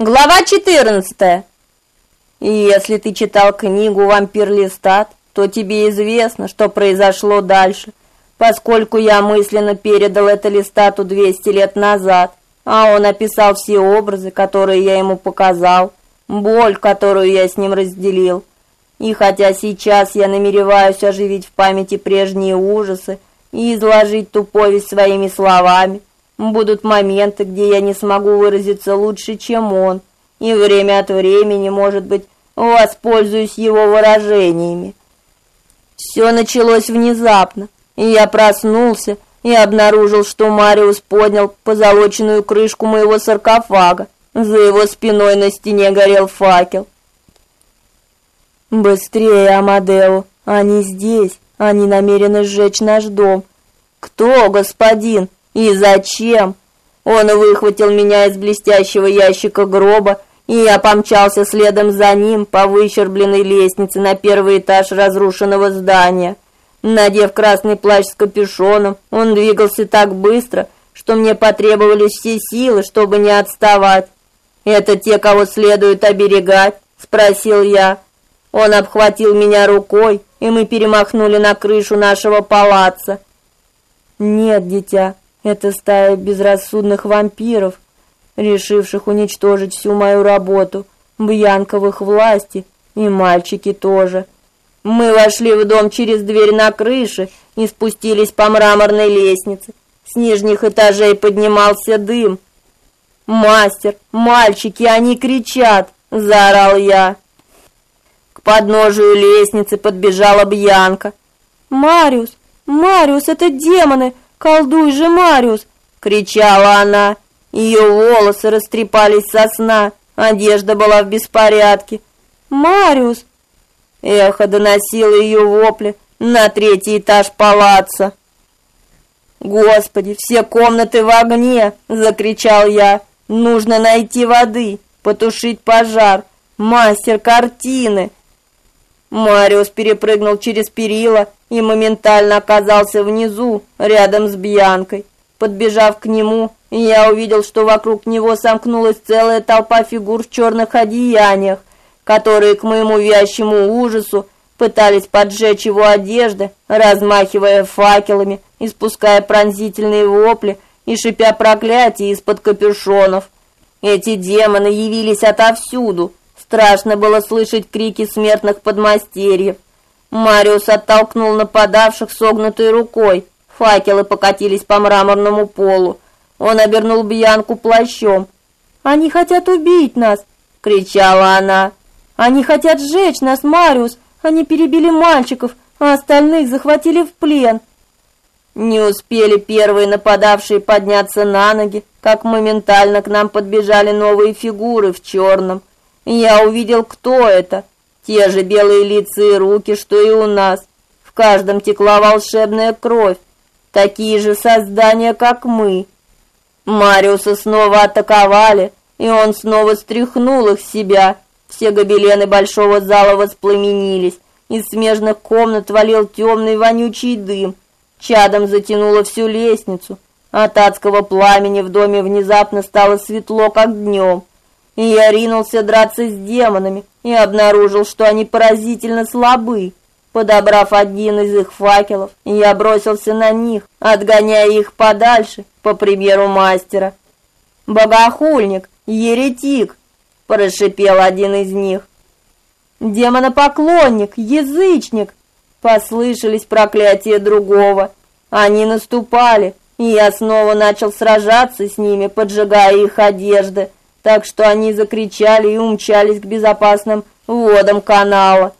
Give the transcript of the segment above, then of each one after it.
Глава 14. Если ты читал книгу «Вампир Листат», то тебе известно, что произошло дальше, поскольку я мысленно передал это Листату 200 лет назад, а он описал все образы, которые я ему показал, боль, которую я с ним разделил. И хотя сейчас я намереваюсь оживить в памяти прежние ужасы и изложить ту повесть своими словами, Будут моменты, где я не смогу выразиться лучше, чем он, и время от времени, может быть, воспользуюсь его выражениями. Все началось внезапно, и я проснулся и обнаружил, что Мариус поднял позолоченную крышку моего саркофага. За его спиной на стене горел факел. Быстрее, Амадео, они здесь. Они намерены сжечь наш дом. Кто, господин? И зачем? Он выхватил меня из блестящего ящика гроба, и я помчался следом за ним по выщербленной лестнице на первый этаж разрушенного здания. Надев красный плащ с капюшоном, он двигался так быстро, что мне потребовались все силы, чтобы не отставать. «Это те, кого следует оберегать?» – спросил я. Он обхватил меня рукой, и мы перемахнули на крышу нашего палаца. «Нет, дитя, это стая безрассудных вампиров, решивших уничтожить всю мою работу, их власти, и мальчики тоже. Мы вошли в дом через дверь на крыше и спустились по мраморной лестнице. С нижних этажей поднимался дым. «Мастер, мальчики, они кричат!» – заорал я. К подножию лестницы подбежала Бьянка. «Мариус, Мариус, это демоны! «Колдуй же, Мариус!» — кричала она. Ее волосы растрепались со сна, одежда была в беспорядке. «Мариус!» Эхо доносило ее вопли на третий этаж палаца. «Господи, все комнаты в огне!» — закричал я. «Нужно найти воды, потушить пожар. Мастер картины!» Мариус перепрыгнул через перила и моментально оказался внизу, рядом с Бьянкой. Подбежав к нему, я увидел, что вокруг него сомкнулась целая толпа фигур в черных одеяниях, которые, к моему вящему ужасу, пытались поджечь его одежды, размахивая факелами, испуская пронзительные вопли и шипя проклятия из-под капюшонов. Эти демоны явились отовсюду, Страшно было слышать крики смертных подмастерьев. Мариус оттолкнул нападавших согнутой рукой. Факелы покатились по мраморному полу. Он обернул Бьянку плащом. «Они хотят убить нас!» — кричала она. «Они хотят сжечь нас, Мариус! Они перебили мальчиков, а остальных захватили в плен!» Не успели первые нападавшие подняться на ноги, как моментально к нам подбежали новые фигуры в черном. Я увидел, кто это. Те же белые лица и руки, что и у нас. В каждом текла волшебная кровь. Такие же создания, как мы. Мариуса снова атаковали, и он снова стряхнул их с себя. Все гобелены большого зала воспламенились. Из смежных комнат валил темный вонючий дым. Чадом затянуло всю лестницу. От адского пламени в доме внезапно стало светло, как днем и я ринулся драться с демонами и обнаружил, что они поразительно слабы. Подобрав один из их факелов, я бросился на них, отгоняя их подальше, по примеру мастера. «Богохульник! Еретик!» – прошипел один из них. «Демонопоклонник! Язычник!» – послышались проклятия другого. Они наступали, и я снова начал сражаться с ними, поджигая их одежды, так что они закричали и умчались к безопасным водам канала.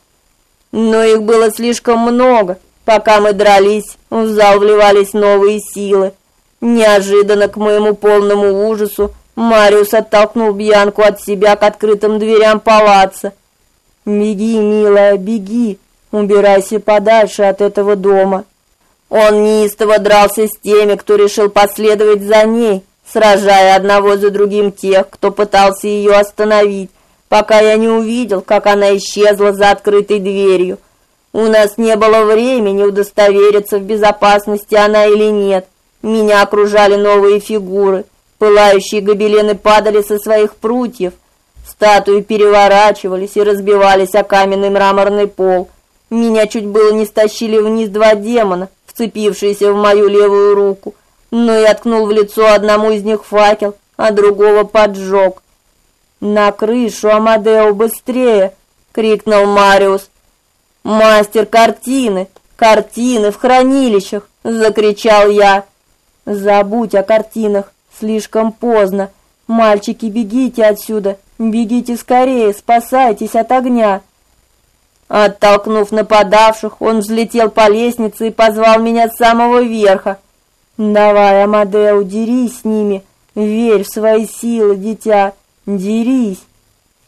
Но их было слишком много. Пока мы дрались, в зал вливались новые силы. Неожиданно к моему полному ужасу Мариус оттолкнул Бьянку от себя к открытым дверям палаца. «Беги, милая, беги, убирайся подальше от этого дома». Он неистово дрался с теми, кто решил последовать за ней, сражая одного за другим тех, кто пытался ее остановить, пока я не увидел, как она исчезла за открытой дверью. У нас не было времени удостовериться, в безопасности она или нет. Меня окружали новые фигуры. Пылающие гобелены падали со своих прутьев, Статуи переворачивались и разбивались о каменный мраморный пол. Меня чуть было не стащили вниз два демона, вцепившиеся в мою левую руку, но я ткнул в лицо одному из них факел, а другого поджег. «На крышу, Амадео, быстрее!» — крикнул Мариус. «Мастер картины! Картины в хранилищах!» — закричал я. «Забудь о картинах, слишком поздно. Мальчики, бегите отсюда, бегите скорее, спасайтесь от огня!» Оттолкнув нападавших, он взлетел по лестнице и позвал меня с самого верха. «Давай, Амадео, дерись с ними, верь в свои силы, дитя, дерись!»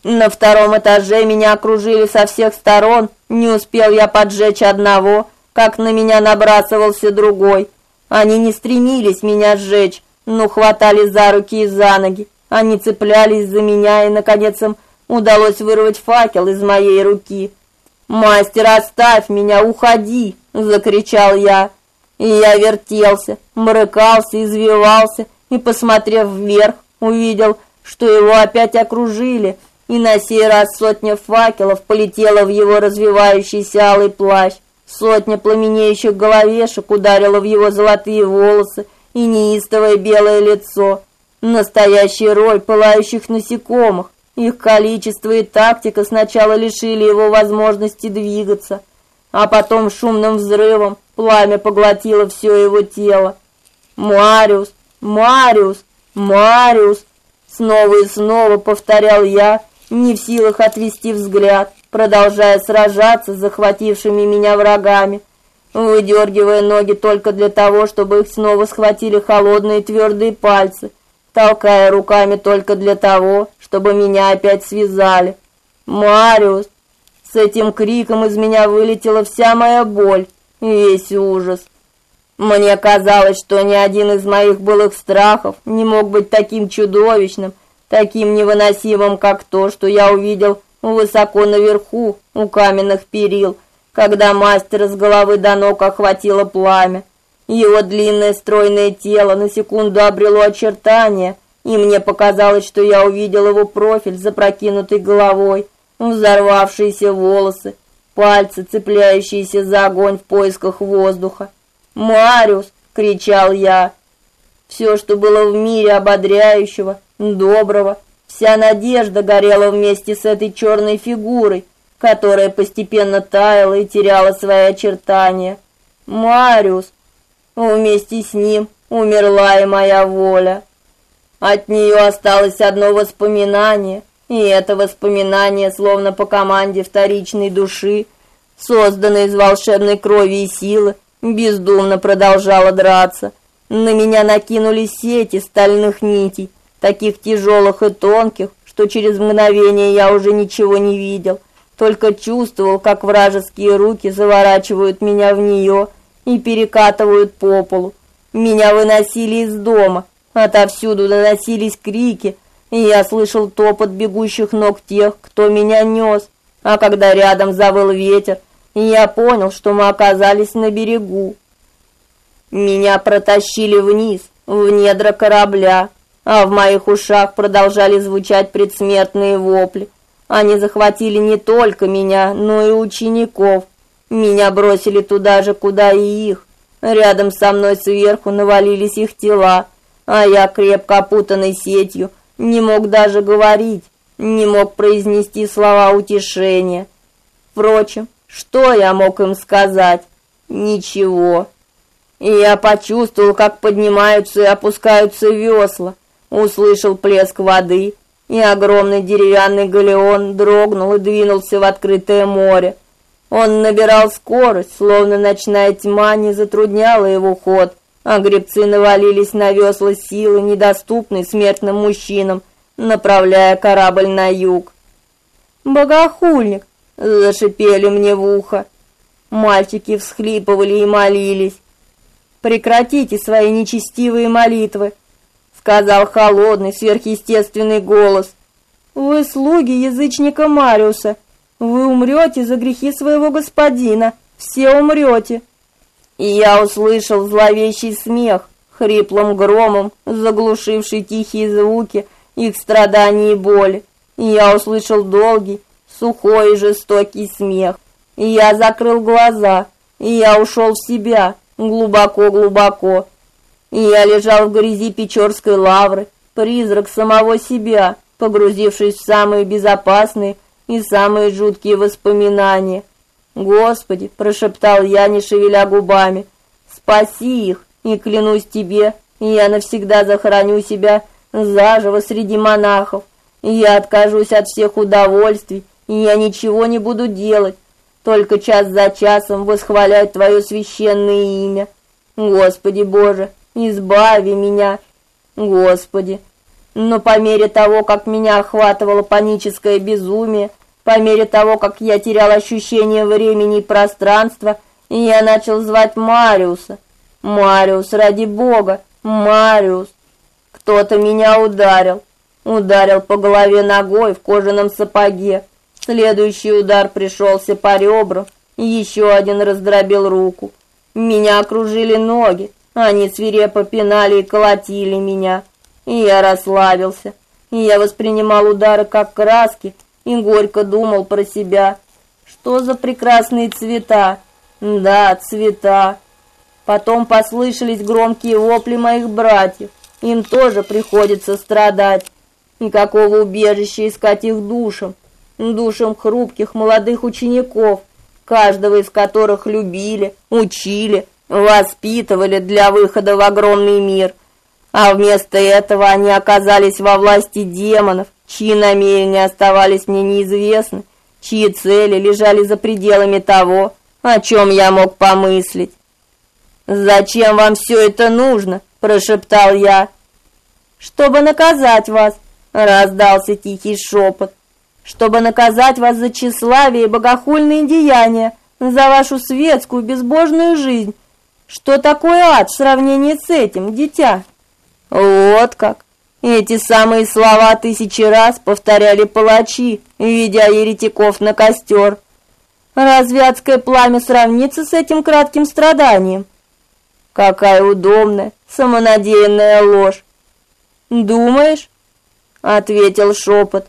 На втором этаже меня окружили со всех сторон, не успел я поджечь одного, как на меня набрасывался другой. Они не стремились меня сжечь, но хватали за руки и за ноги. Они цеплялись за меня, и, наконец, им удалось вырвать факел из моей руки. «Мастер, оставь меня, уходи!» — закричал я. И я вертелся, брыкался, извивался, и, посмотрев вверх, увидел, что его опять окружили — и на сей раз сотня факелов полетела в его развивающийся алый плащ. Сотня пламенеющих головешек ударила в его золотые волосы и неистовое белое лицо. Настоящий рой пылающих насекомых. Их количество и тактика сначала лишили его возможности двигаться, а потом шумным взрывом пламя поглотило все его тело. «Мариус! Мариус! Мариус!» Снова и снова повторял я, не в силах отвести взгляд, продолжая сражаться с захватившими меня врагами, выдергивая ноги только для того, чтобы их снова схватили холодные твердые пальцы, толкая руками только для того, чтобы меня опять связали. «Мариус!» С этим криком из меня вылетела вся моя боль, весь ужас. Мне казалось, что ни один из моих былых страхов не мог быть таким чудовищным, таким невыносимым, как то, что я увидел высоко наверху, у каменных перил, когда мастера с головы до ног охватило пламя. Его длинное стройное тело на секунду обрело очертания, и мне показалось, что я увидел его профиль запрокинутой головой, взорвавшиеся волосы, пальцы, цепляющиеся за огонь в поисках воздуха. «Мариус!» — кричал я. Все, что было в мире ободряющего, доброго. Вся надежда горела вместе с этой черной фигурой, которая постепенно таяла и теряла свои очертания. Мариус. Вместе с ним умерла и моя воля. От нее осталось одно воспоминание, и это воспоминание, словно по команде вторичной души, созданной из волшебной крови и силы, бездумно продолжало драться. На меня накинули сети стальных нитей, таких тяжелых и тонких, что через мгновение я уже ничего не видел, только чувствовал, как вражеские руки заворачивают меня в нее и перекатывают по полу. Меня выносили из дома, отовсюду доносились крики, я слышал топот бегущих ног тех, кто меня нес. А когда рядом завыл ветер, я понял, что мы оказались на берегу. Меня протащили вниз, в недра корабля, а в моих ушах продолжали звучать предсмертные вопли. Они захватили не только меня, но и учеников. Меня бросили туда же, куда и их. Рядом со мной сверху навалились их тела, а я, крепко опутанный сетью, не мог даже говорить, не мог произнести слова утешения. Впрочем, что я мог им сказать? Ничего. И я почувствовал, как поднимаются и опускаются весла услышал плеск воды, и огромный деревянный галеон дрогнул и двинулся в открытое море. Он набирал скорость, словно ночная тьма не затрудняла его ход, а гребцы навалились на весла силы, недоступной смертным мужчинам, направляя корабль на юг. «Богохульник!» — зашипели мне в ухо. Мальчики всхлипывали и молились. «Прекратите свои нечестивые молитвы!» сказал холодный, сверхъестественный голос. Вы слуги язычника Мариуса. Вы умрете за грехи своего господина. Все умрете. И я услышал зловещий смех, хриплым громом, заглушивший тихие звуки их страданий и боли. и я услышал долгий, сухой и жестокий смех. И я закрыл глаза, и я ушел в себя, глубоко-глубоко. И я лежал в грязи Печорской лавры, призрак самого себя, погрузившись в самые безопасные и самые жуткие воспоминания. «Господи!» – прошептал я, не шевеля губами. «Спаси их, и клянусь тебе, я навсегда захороню себя заживо среди монахов. Я откажусь от всех удовольствий, и я ничего не буду делать, только час за часом восхвалять Твое священное имя. Господи Боже, избави меня, Господи!» Но по мере того, как меня охватывало паническое безумие, по мере того, как я терял ощущение времени и пространства, я начал звать Мариуса. Мариус, ради бога, Мариус. Кто-то меня ударил. Ударил по голове ногой в кожаном сапоге. Следующий удар пришелся по ребрам, еще один раздробил руку. Меня окружили ноги, они свирепо пинали и колотили меня. И я расслабился. И я воспринимал удары как краски и горько думал про себя. Что за прекрасные цвета? Да, цвета. Потом послышались громкие вопли моих братьев. Им тоже приходится страдать. Никакого убежища искать их душам, душам хрупких молодых учеников, каждого из которых любили, учили, воспитывали для выхода в огромный мир. А вместо этого они оказались во власти демонов, чьи намерения оставались мне неизвестны, чьи цели лежали за пределами того, о чем я мог помыслить. «Зачем вам все это нужно?» – прошептал я. «Чтобы наказать вас», – раздался тихий шепот. «Чтобы наказать вас за тщеславие и богохульные деяния, за вашу светскую безбожную жизнь. Что такое ад в сравнении с этим, дитя?» Вот как. Эти самые слова тысячи раз повторяли палачи, ведя еретиков на костер. Разве адское пламя сравнится с этим кратким страданием? Какая удобная, самонадеянная ложь. Думаешь? ответил шепот.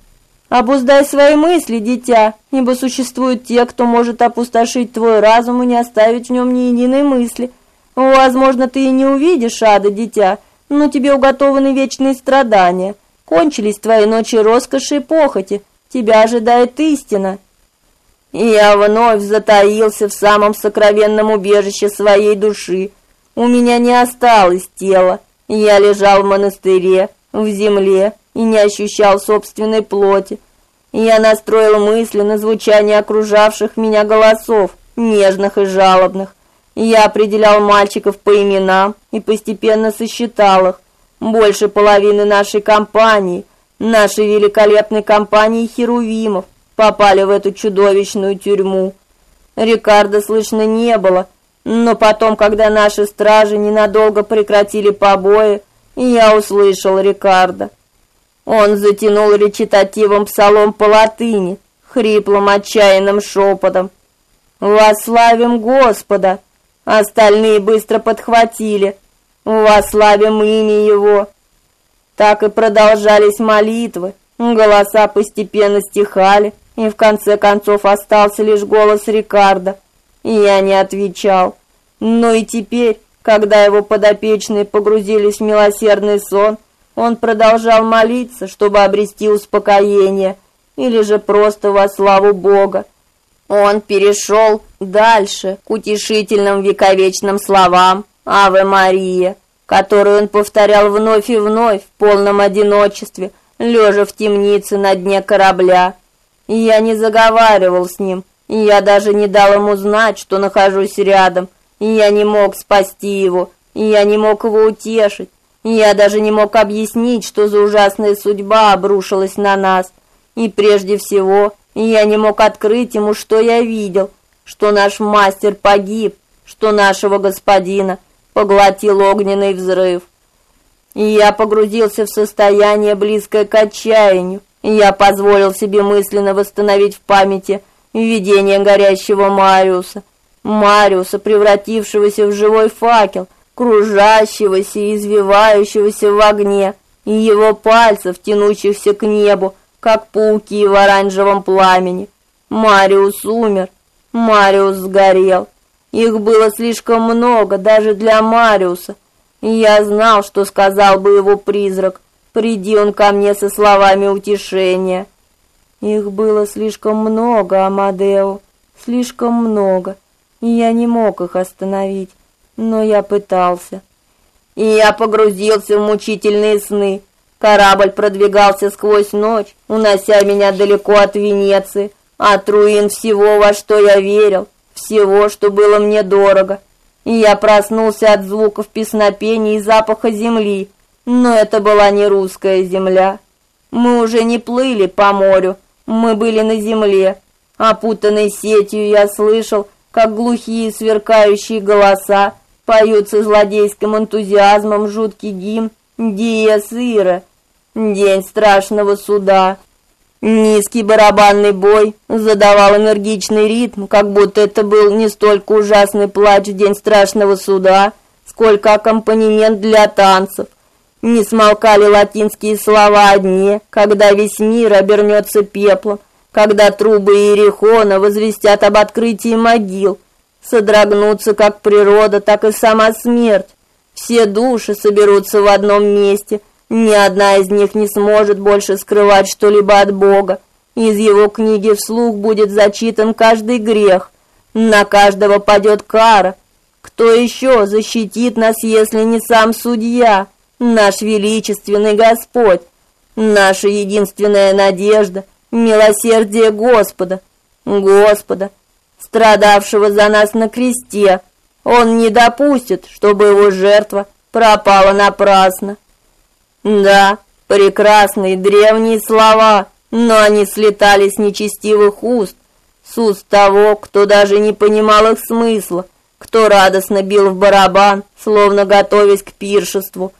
Обуздай свои мысли, дитя, ибо существуют те, кто может опустошить твой разум и не оставить в нем ни единой мысли. Возможно, ты и не увидишь ада, дитя, но тебе уготованы вечные страдания. Кончились твои ночи роскоши и похоти, тебя ожидает истина. И я вновь затаился в самом сокровенном убежище своей души. У меня не осталось тела. Я лежал в монастыре, в земле и не ощущал собственной плоти. Я настроил мысли на звучание окружавших меня голосов, нежных и жалобных. Я определял мальчиков по именам и постепенно сосчитал их. Больше половины нашей компании, нашей великолепной компании херувимов, попали в эту чудовищную тюрьму. Рикардо слышно не было, но потом, когда наши стражи ненадолго прекратили побои, я услышал Рикардо. Он затянул речитативом псалом по латыни, хриплым отчаянным шепотом. «Вославим Господа!» Остальные быстро подхватили. Вославим имя его. Так и продолжались молитвы. Голоса постепенно стихали, и в конце концов остался лишь голос Рикардо. Я не отвечал. Но и теперь, когда его подопечные погрузились в милосердный сон, он продолжал молиться, чтобы обрести успокоение, или же просто во славу Бога. Он перешел дальше к утешительным вековечным словам «Аве Мария», которые он повторял вновь и вновь в полном одиночестве, лежа в темнице на дне корабля. И я не заговаривал с ним, и я даже не дал ему знать, что нахожусь рядом, и я не мог спасти его, и я не мог его утешить, я даже не мог объяснить, что за ужасная судьба обрушилась на нас. И прежде всего, я не мог открыть ему, что я видел, что наш мастер погиб, что нашего господина поглотил огненный взрыв. И я погрузился в состояние близкое к отчаянию, я позволил себе мысленно восстановить в памяти видение горящего Мариуса, Мариуса, превратившегося в живой факел, кружащегося и извивающегося в огне, и его пальцев, тянущихся к небу, как пауки в оранжевом пламени. Мариус умер, Мариус сгорел. Их было слишком много даже для Мариуса. я знал, что сказал бы его призрак, приди он ко мне со словами утешения. Их было слишком много, Амадео, слишком много, и я не мог их остановить, но я пытался. И я погрузился в мучительные сны. Корабль продвигался сквозь ночь, унося меня далеко от Венеции, от руин всего, во что я верил всего, что было мне дорого. И я проснулся от звуков песнопения и запаха земли, но это была не русская земля. Мы уже не плыли по морю, мы были на земле. Опутанной сетью я слышал, как глухие сверкающие голоса поют со злодейским энтузиазмом жуткий гимн «Диес Ира» — «День страшного суда». Низкий барабанный бой задавал энергичный ритм, как будто это был не столько ужасный плач в день страшного суда, сколько аккомпанемент для танцев. Не смолкали латинские слова о дне, когда весь мир обернется пеплом, когда трубы Иерихона возвестят об открытии могил, содрогнутся как природа, так и сама смерть. Все души соберутся в одном месте – ни одна из них не сможет больше скрывать что-либо от Бога. Из его книги вслух будет зачитан каждый грех. На каждого падет кара. Кто еще защитит нас, если не сам судья, наш величественный Господь? Наша единственная надежда милосердие Господа, Господа, страдавшего за нас на кресте. Он не допустит, чтобы его жертва пропала напрасно. Да, прекрасные древние слова, но они слетали с нечестивых уст, с уст того, кто даже не понимал их смысла, кто радостно бил в барабан, словно готовясь к пиршеству.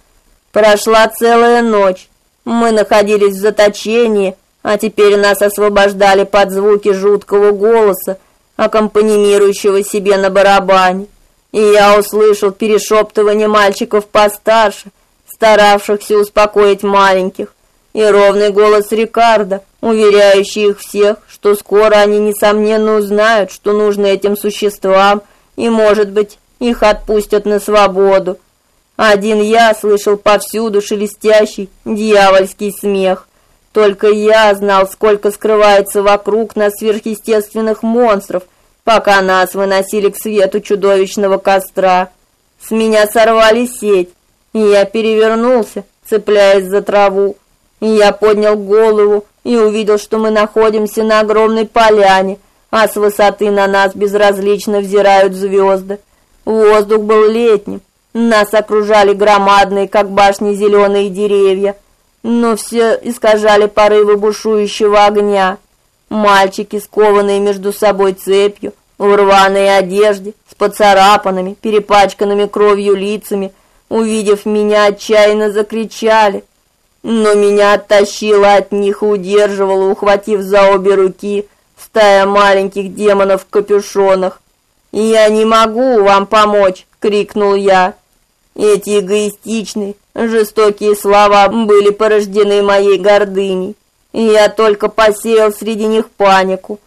Прошла целая ночь. Мы находились в заточении, а теперь нас освобождали под звуки жуткого голоса, аккомпанирующего себе на барабане. И я услышал перешептывание мальчиков постарше — старавшихся успокоить маленьких, и ровный голос Рикардо, уверяющий их всех, что скоро они несомненно узнают, что нужно этим существам, и, может быть, их отпустят на свободу. Один я слышал повсюду шелестящий дьявольский смех. Только я знал, сколько скрывается вокруг нас сверхъестественных монстров, пока нас выносили к свету чудовищного костра. С меня сорвали сеть, я перевернулся, цепляясь за траву. Я поднял голову и увидел, что мы находимся на огромной поляне, а с высоты на нас безразлично взирают звезды. Воздух был летним. Нас окружали громадные, как башни, зеленые деревья, но все искажали порывы бушующего огня. Мальчики, скованные между собой цепью, в рваной одежде, с поцарапанными, перепачканными кровью лицами, увидев меня, отчаянно закричали. Но меня оттащило от них и удерживало, ухватив за обе руки, стая маленьких демонов в капюшонах. «Я не могу вам помочь!» — крикнул я. Эти эгоистичные, жестокие слова были порождены моей гордыней. Я только посеял среди них панику.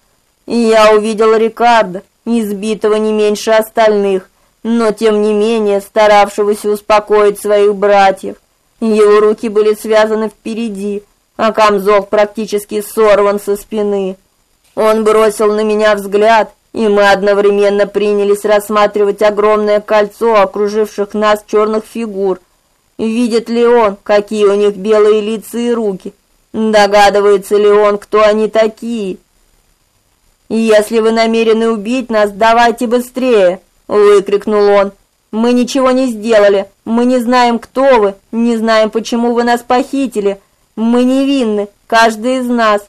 Я увидел Рикардо, избитого не меньше остальных, но тем не менее старавшегося успокоить своих братьев. Его руки были связаны впереди, а камзол практически сорван со спины. Он бросил на меня взгляд, и мы одновременно принялись рассматривать огромное кольцо окруживших нас черных фигур. Видит ли он, какие у них белые лица и руки? Догадывается ли он, кто они такие? Если вы намерены убить нас, давайте быстрее, выкрикнул он. Мы ничего не сделали. Мы не знаем, кто вы, не знаем, почему вы нас похитили. Мы невинны, каждый из нас.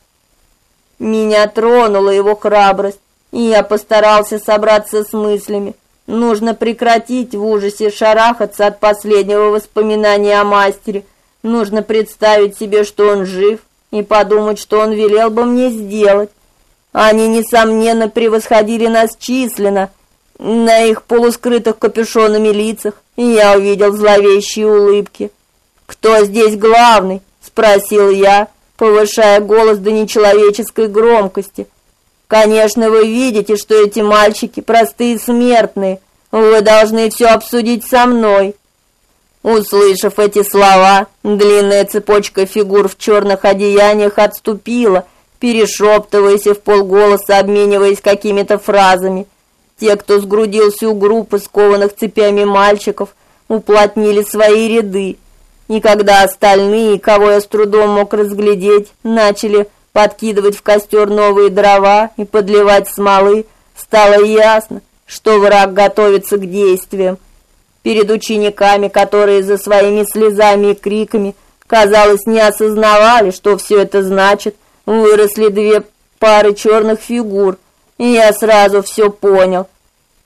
Меня тронула его храбрость, и я постарался собраться с мыслями. Нужно прекратить в ужасе шарахаться от последнего воспоминания о мастере. Нужно представить себе, что он жив, и подумать, что он велел бы мне сделать. Они несомненно превосходили нас численно, на их полускрытых капюшонами лицах я увидел зловещие улыбки. «Кто здесь главный?» — спросил я, повышая голос до нечеловеческой громкости. Конечно, вы видите, что эти мальчики простые смертные. Вы должны все обсудить со мной. Услышав эти слова, длинная цепочка фигур в черных одеяниях отступила, перешептываясь и полголоса обмениваясь какими-то фразами. Те, кто сгрудился у группы скованных цепями мальчиков, уплотнили свои ряды. И когда остальные, кого я с трудом мог разглядеть, начали подкидывать в костер новые дрова и подливать смолы, стало ясно, что враг готовится к действиям. Перед учениками, которые за своими слезами и криками, казалось, не осознавали, что все это значит, выросли две пары черных фигур, я сразу все понял.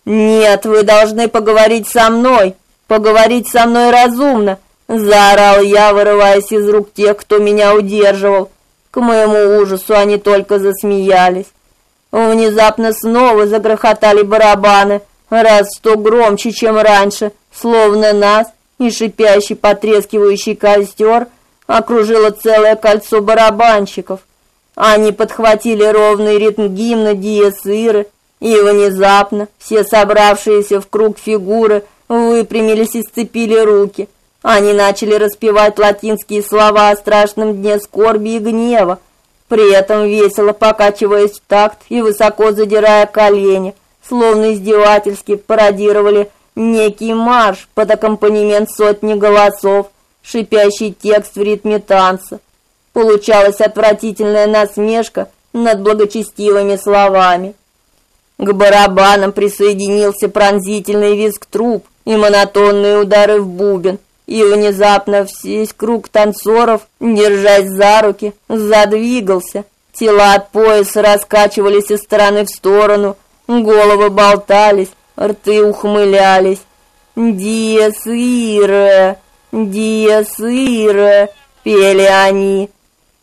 «Нет, вы должны поговорить со мной, поговорить со мной разумно», заорал я, вырываясь из рук тех, кто меня удерживал. К моему ужасу они только засмеялись. Внезапно снова загрохотали барабаны, раз сто громче, чем раньше, словно нас и шипящий потрескивающий костер окружило целое кольцо барабанщиков. Они подхватили ровный ритм гимна Диес Иры, и внезапно все собравшиеся в круг фигуры выпрямились и сцепили руки – они начали распевать латинские слова о страшном дне скорби и гнева, при этом весело покачиваясь в такт и высоко задирая колени, словно издевательски пародировали некий марш под аккомпанемент сотни голосов, шипящий текст в ритме танца. Получалась отвратительная насмешка над благочестивыми словами. К барабанам присоединился пронзительный визг труб и монотонные удары в бубен – и внезапно весь круг танцоров, держась за руки, задвигался. Тела от пояса раскачивались из стороны в сторону, головы болтались, рты ухмылялись. «Диес Ире! Диес Ире!» — пели они.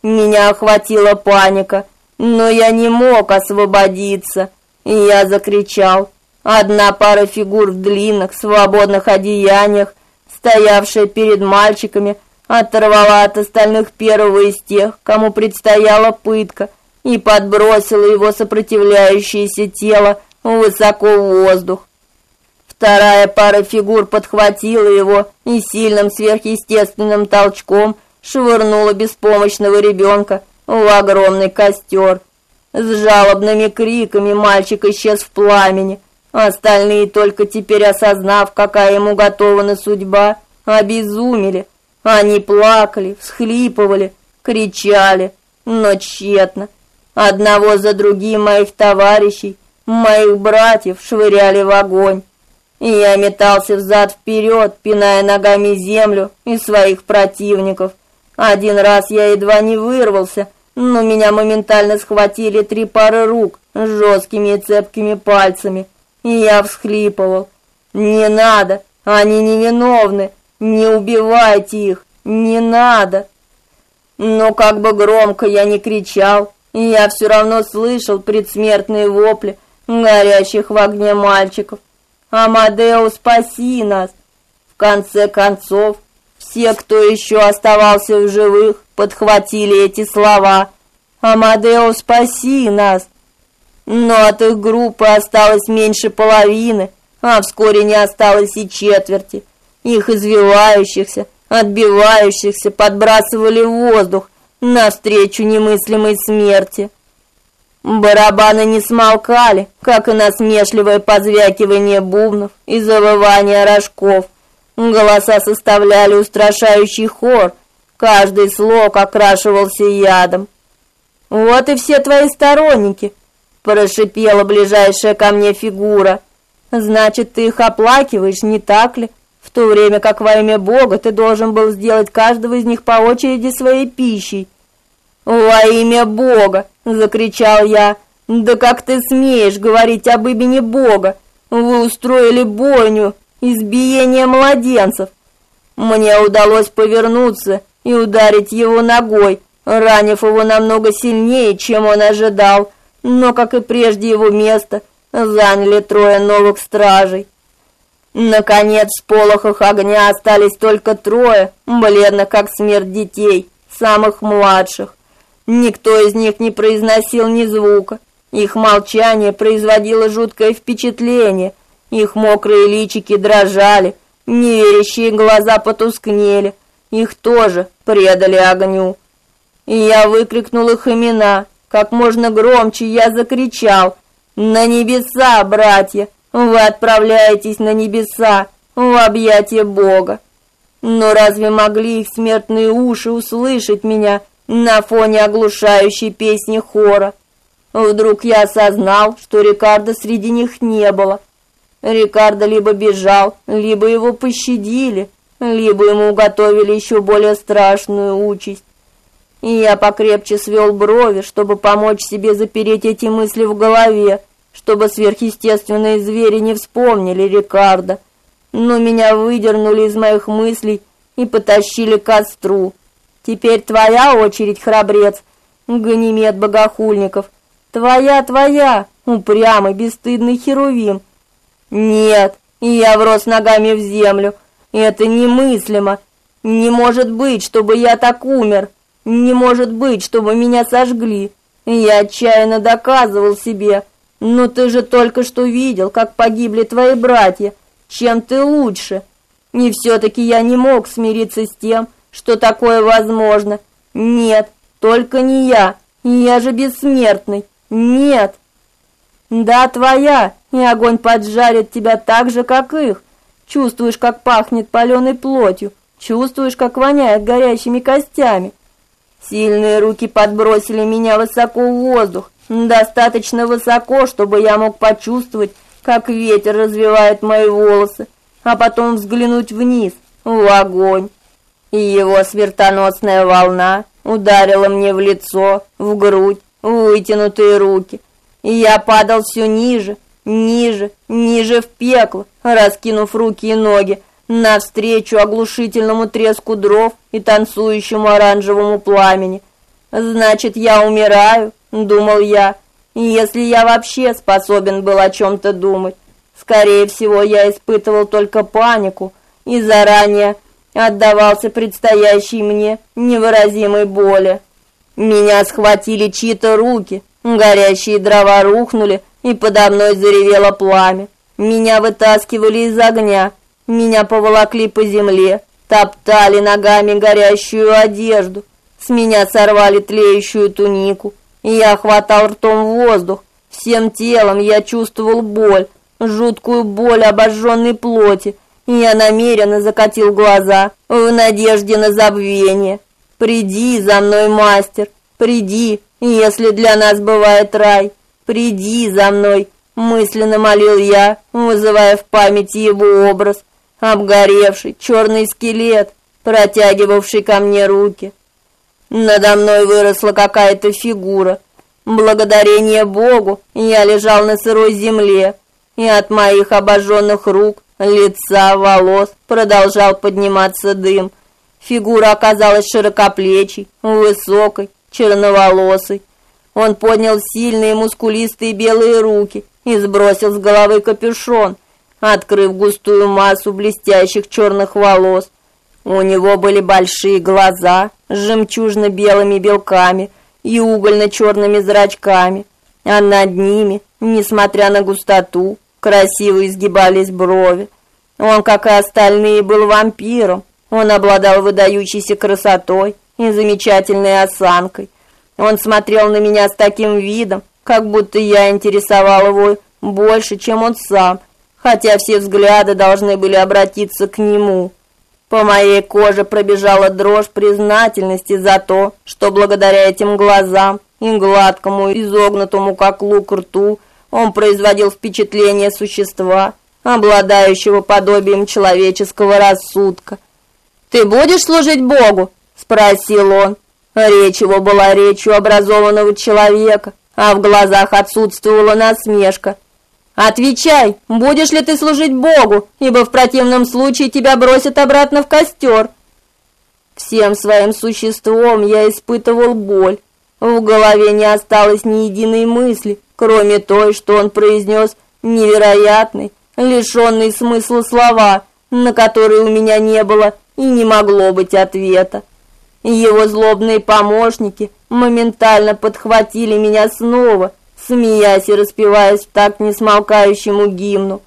Меня охватила паника, но я не мог освободиться, и я закричал. Одна пара фигур в длинных, свободных одеяниях стоявшая перед мальчиками, оторвала от остальных первого из тех, кому предстояла пытка, и подбросила его сопротивляющееся тело высоко в воздух. Вторая пара фигур подхватила его и сильным сверхъестественным толчком швырнула беспомощного ребенка в огромный костер. С жалобными криками мальчик исчез в пламени, Остальные, только теперь осознав, какая ему готована судьба, обезумели. Они плакали, всхлипывали, кричали, но тщетно. Одного за другим моих товарищей, моих братьев швыряли в огонь. И я метался взад-вперед, пиная ногами землю и своих противников. Один раз я едва не вырвался, но меня моментально схватили три пары рук с жесткими и цепкими пальцами – и я всхлипывал. «Не надо! Они невиновны! Не убивайте их! Не надо!» Но как бы громко я ни кричал, я все равно слышал предсмертные вопли горящих в огне мальчиков. «Амадео, спаси нас!» В конце концов, все, кто еще оставался в живых, подхватили эти слова. «Амадео, спаси нас!» но от их группы осталось меньше половины, а вскоре не осталось и четверти. Их извивающихся, отбивающихся подбрасывали в воздух навстречу немыслимой смерти. Барабаны не смолкали, как и насмешливое позвякивание бубнов и завывание рожков. Голоса составляли устрашающий хор, каждый слог окрашивался ядом. «Вот и все твои сторонники», прошипела ближайшая ко мне фигура. Значит, ты их оплакиваешь, не так ли? В то время как во имя Бога ты должен был сделать каждого из них по очереди своей пищей. Во имя Бога, закричал я. Да как ты смеешь говорить об имени Бога? Вы устроили бойню, избиение младенцев. Мне удалось повернуться и ударить его ногой, ранив его намного сильнее, чем он ожидал но, как и прежде его место, заняли трое новых стражей. Наконец, в полохах огня остались только трое, бледно как смерть детей, самых младших. Никто из них не произносил ни звука. Их молчание производило жуткое впечатление. Их мокрые личики дрожали, неверящие глаза потускнели. Их тоже предали огню. И я выкрикнул их имена. Как можно громче я закричал: "На небеса, братья! Вы отправляетесь на небеса, в объятия Бога!" Но разве могли их смертные уши услышать меня на фоне оглушающей песни хора? Вдруг я осознал, что Рикардо среди них не было. Рикардо либо бежал, либо его пощадили, либо ему уготовили еще более страшную участь. И я покрепче свел брови, чтобы помочь себе запереть эти мысли в голове, чтобы сверхъестественные звери не вспомнили Рикардо. Но меня выдернули из моих мыслей и потащили к костру. Теперь твоя очередь, храбрец, Ганимед богохульников. Твоя, твоя, упрямый, бесстыдный херувим. Нет, я врос ногами в землю. Это немыслимо. Не может быть, чтобы я так умер. Не может быть, чтобы меня сожгли. Я отчаянно доказывал себе. Но ты же только что видел, как погибли твои братья. Чем ты лучше? И все-таки я не мог смириться с тем, что такое возможно. Нет, только не я. Я же бессмертный. Нет. Да, твоя, и огонь поджарит тебя так же, как их. Чувствуешь, как пахнет паленой плотью, чувствуешь, как воняет горящими костями. Сильные руки подбросили меня высоко в воздух, достаточно высоко, чтобы я мог почувствовать, как ветер развивает мои волосы, а потом взглянуть вниз, в огонь. И его смертоносная волна ударила мне в лицо, в грудь, в вытянутые руки. И я падал все ниже, ниже, ниже в пекло, раскинув руки и ноги, навстречу оглушительному треску дров и танцующему оранжевому пламени. Значит, я умираю, думал я. Если я вообще способен был о чем то думать, скорее всего, я испытывал только панику и заранее отдавался предстоящей мне невыразимой боли. Меня схватили чьи-то руки, горящие дрова рухнули, и подо мной заревело пламя. Меня вытаскивали из огня, меня поволокли по земле, топтали ногами горящую одежду, с меня сорвали тлеющую тунику. Я хватал ртом воздух, всем телом я чувствовал боль, жуткую боль обожженной плоти. И я намеренно закатил глаза в надежде на забвение. Приди за мной, мастер, приди, если для нас бывает рай. Приди за мной, мысленно молил я, вызывая в памяти его образ обгоревший черный скелет, протягивавший ко мне руки. Надо мной выросла какая-то фигура. Благодарение Богу я лежал на сырой земле, и от моих обожженных рук, лица, волос продолжал подниматься дым. Фигура оказалась широкоплечей, высокой, черноволосой. Он поднял сильные мускулистые белые руки и сбросил с головы капюшон – открыв густую массу блестящих черных волос. У него были большие глаза с жемчужно-белыми белками и угольно-черными зрачками, а над ними, несмотря на густоту, красиво изгибались брови. Он, как и остальные, был вампиром. Он обладал выдающейся красотой и замечательной осанкой. Он смотрел на меня с таким видом, как будто я интересовал его больше, чем он сам, хотя все взгляды должны были обратиться к нему. По моей коже пробежала дрожь признательности за то, что благодаря этим глазам и гладкому, изогнутому как лук рту, он производил впечатление существа, обладающего подобием человеческого рассудка. «Ты будешь служить Богу?» – спросил он. Речь его была речью образованного человека, а в глазах отсутствовала насмешка – Отвечай, будешь ли ты служить Богу, ибо в противном случае тебя бросят обратно в костер. Всем своим существом я испытывал боль. В голове не осталось ни единой мысли, кроме той, что он произнес невероятный, лишенный смысла слова, на которые у меня не было и не могло быть ответа. Его злобные помощники моментально подхватили меня снова, смеясь и распеваясь в такт несмолкающему гимну.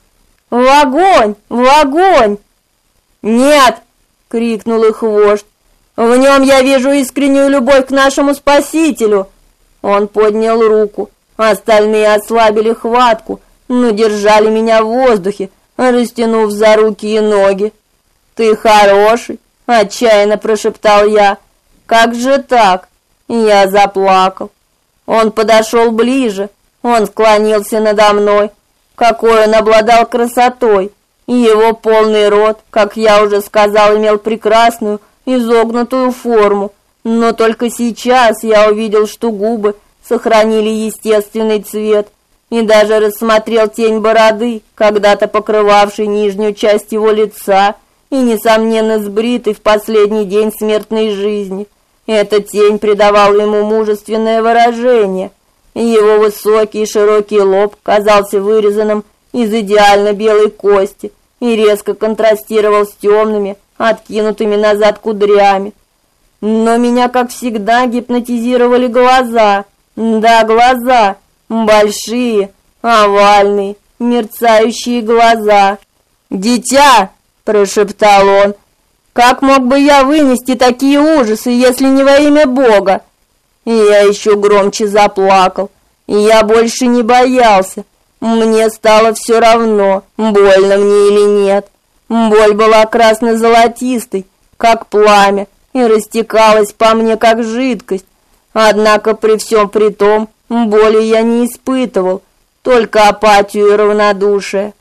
«В огонь! В огонь!» «Нет!» — крикнул их вождь. «В нем я вижу искреннюю любовь к нашему Спасителю!» Он поднял руку. Остальные ослабили хватку, но держали меня в воздухе, растянув за руки и ноги. «Ты хороший!» — отчаянно прошептал я. «Как же так?» Я заплакал. Он подошел ближе, он склонился надо мной. Какой он обладал красотой! И его полный рот, как я уже сказал, имел прекрасную, изогнутую форму. Но только сейчас я увидел, что губы сохранили естественный цвет, и даже рассмотрел тень бороды, когда-то покрывавшей нижнюю часть его лица и, несомненно, сбритой в последний день смертной жизни. Эта тень придавала ему мужественное выражение. Его высокий и широкий лоб казался вырезанным из идеально белой кости и резко контрастировал с темными, откинутыми назад кудрями. Но меня, как всегда, гипнотизировали глаза. Да, глаза, большие, овальные, мерцающие глаза. «Дитя!» – прошептал он. «Как мог бы я вынести такие ужасы, если не во имя Бога?» И я еще громче заплакал. И я больше не боялся. Мне стало все равно, больно мне или нет. Боль была красно-золотистой, как пламя, и растекалась по мне как жидкость. Однако при всем при том, боли я не испытывал, только апатию и равнодушие.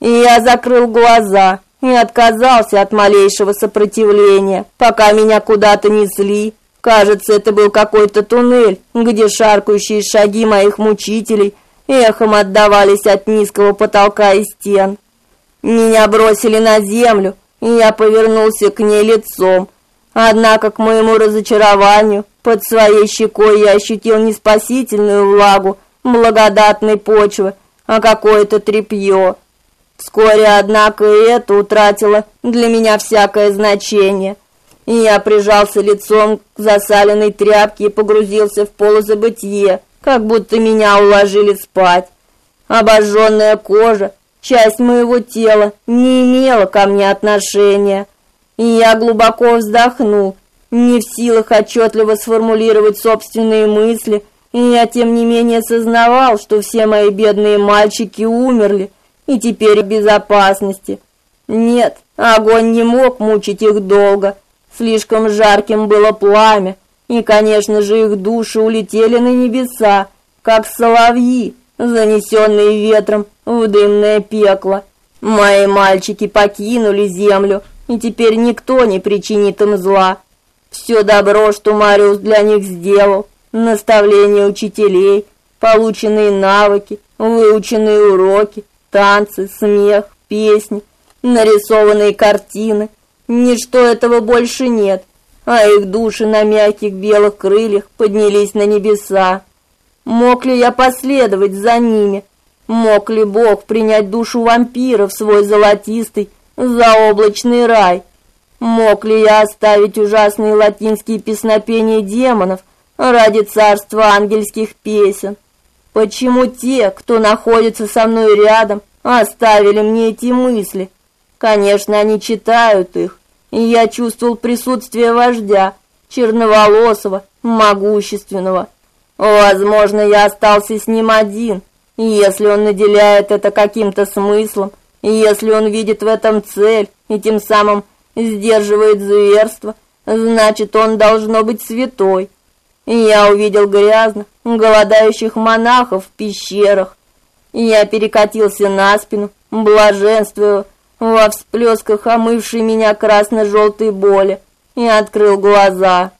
И я закрыл глаза и отказался от малейшего сопротивления, пока меня куда-то несли. Кажется, это был какой-то туннель, где шаркающие шаги моих мучителей эхом отдавались от низкого потолка и стен. Меня бросили на землю, и я повернулся к ней лицом. Однако, к моему разочарованию, под своей щекой я ощутил не спасительную влагу благодатной почвы, а какое-то тряпье. Вскоре, однако, и это утратило для меня всякое значение. Я прижался лицом к засаленной тряпке и погрузился в полузабытье, как будто меня уложили спать. Обожженная кожа, часть моего тела, не имела ко мне отношения. Я глубоко вздохнул, не в силах отчетливо сформулировать собственные мысли, и я тем не менее сознавал, что все мои бедные мальчики умерли и теперь в безопасности. Нет, огонь не мог мучить их долго, слишком жарким было пламя, и, конечно же, их души улетели на небеса, как соловьи, занесенные ветром в дымное пекло. Мои мальчики покинули землю, и теперь никто не причинит им зла. Все добро, что Мариус для них сделал, наставления учителей, полученные навыки, выученные уроки, танцы, смех, песни, нарисованные картины. Ничто этого больше нет, а их души на мягких белых крыльях поднялись на небеса. Мог ли я последовать за ними? Мог ли Бог принять душу вампира в свой золотистый, заоблачный рай? Мог ли я оставить ужасные латинские песнопения демонов ради царства ангельских песен? Почему те, кто находится со мной рядом, оставили мне эти мысли? Конечно, они читают их, и я чувствовал присутствие вождя, черноволосого, могущественного. Возможно, я остался с ним один, если он наделяет это каким-то смыслом, если он видит в этом цель и тем самым сдерживает зверство, значит, он должно быть святой. Я увидел грязных, голодающих монахов в пещерах. Я перекатился на спину, блаженствуя во всплесках омывшей меня красно-желтой боли, и открыл глаза.